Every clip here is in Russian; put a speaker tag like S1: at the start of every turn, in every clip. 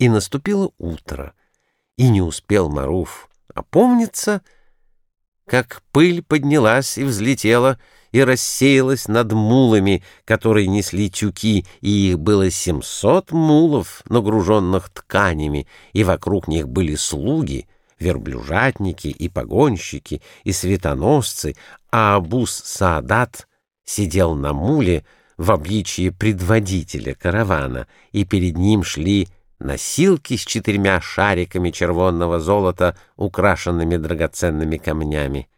S1: И наступило утро, и не успел Маруф опомниться, как пыль поднялась и взлетела, и рассеялась над мулами, которые несли тюки, и их было семьсот мулов, нагруженных тканями, и вокруг них были слуги, верблюжатники и погонщики, и светоносцы, а Абус Саадат сидел на муле в обличии предводителя каравана, и перед ним шли носилки с четырьмя шариками червонного золота, украшенными драгоценными камнями.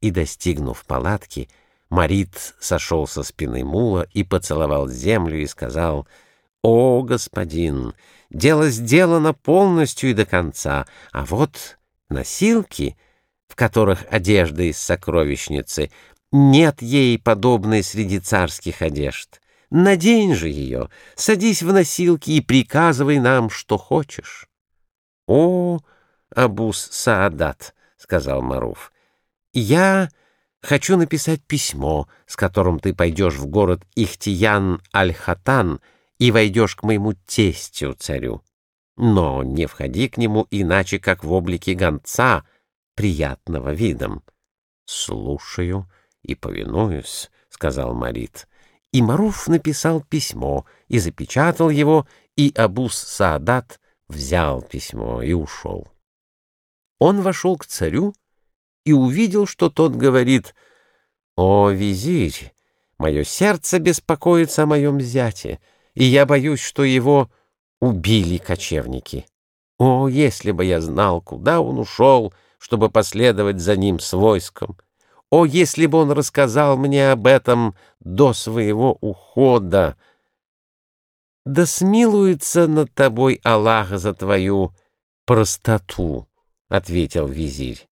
S1: И, достигнув палатки, Марит сошел со спины мула и поцеловал землю и сказал, «О, господин, дело сделано полностью и до конца, а вот носилки, в которых одежда из сокровищницы, нет ей подобной среди царских одежд». Надень же ее, садись в носилки и приказывай нам, что хочешь. — О, Абус Саадат, — сказал Маруф, — я хочу написать письмо, с которым ты пойдешь в город Ихтиян-Аль-Хатан и войдешь к моему тестю, царю. Но не входи к нему иначе, как в облике гонца, приятного видом. — Слушаю и повинуюсь, — сказал Марит. И Маруф написал письмо и запечатал его, и Абус Саадат взял письмо и ушел. Он вошел к царю и увидел, что тот говорит, «О, визирь, мое сердце беспокоится о моем зяте, и я боюсь, что его убили кочевники. О, если бы я знал, куда он ушел, чтобы последовать за ним с войском!» О, если бы он рассказал мне об этом до своего ухода! Да смилуется над тобой Аллах за твою простоту, — ответил визирь.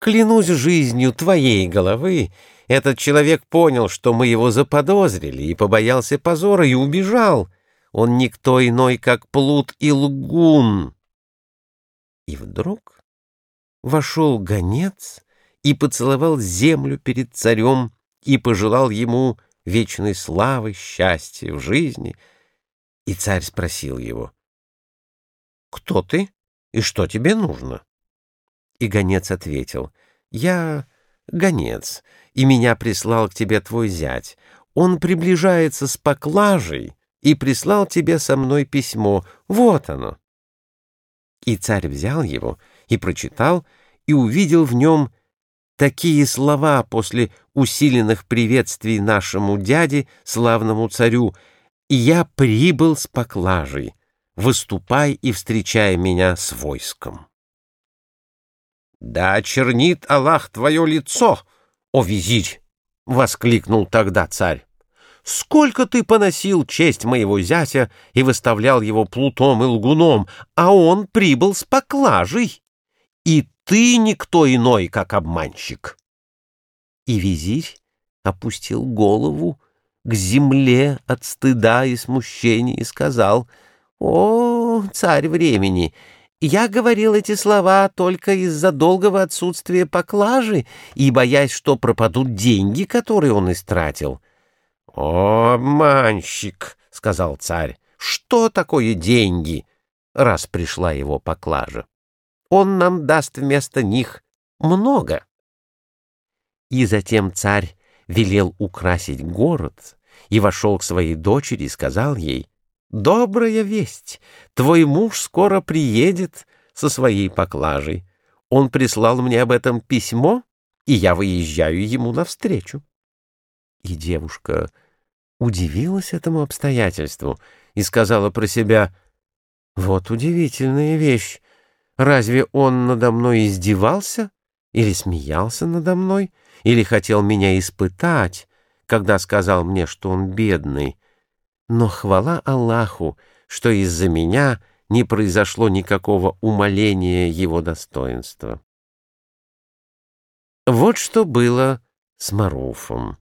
S1: Клянусь жизнью твоей головы, этот человек понял, что мы его заподозрили, и побоялся позора, и убежал. Он никто иной, как плут и лгун. И вдруг вошел гонец и поцеловал землю перед царем и пожелал ему вечной славы, счастья в жизни. И царь спросил его, «Кто ты и что тебе нужно?» И гонец ответил, «Я гонец, и меня прислал к тебе твой зять. Он приближается с поклажей и прислал тебе со мной письмо. Вот оно». И царь взял его и прочитал, и увидел в нем такие слова после усиленных приветствий нашему дяде, славному царю, и я прибыл с поклажей. Выступай и встречай меня с войском. «Да чернит Аллах твое лицо, о визирь!» — воскликнул тогда царь. «Сколько ты поносил честь моего зятя и выставлял его плутом и лгуном, а он прибыл с поклажей!» и ты никто иной, как обманщик. И визирь опустил голову к земле от стыда и смущения и сказал, «О, царь времени!» Я говорил эти слова только из-за долгого отсутствия поклажи и боясь, что пропадут деньги, которые он истратил. — О, обманщик! — сказал царь. — Что такое деньги, раз пришла его поклажа? Он нам даст вместо них много. И затем царь велел украсить город и вошел к своей дочери и сказал ей, «Добрая весть! Твой муж скоро приедет со своей поклажей. Он прислал мне об этом письмо, и я выезжаю ему навстречу». И девушка удивилась этому обстоятельству и сказала про себя, «Вот удивительная вещь! Разве он надо мной издевался? Или смеялся надо мной? Или хотел меня испытать, когда сказал мне, что он бедный? Но хвала Аллаху, что из-за меня не произошло никакого умаления его достоинства. Вот что было с Маруфом.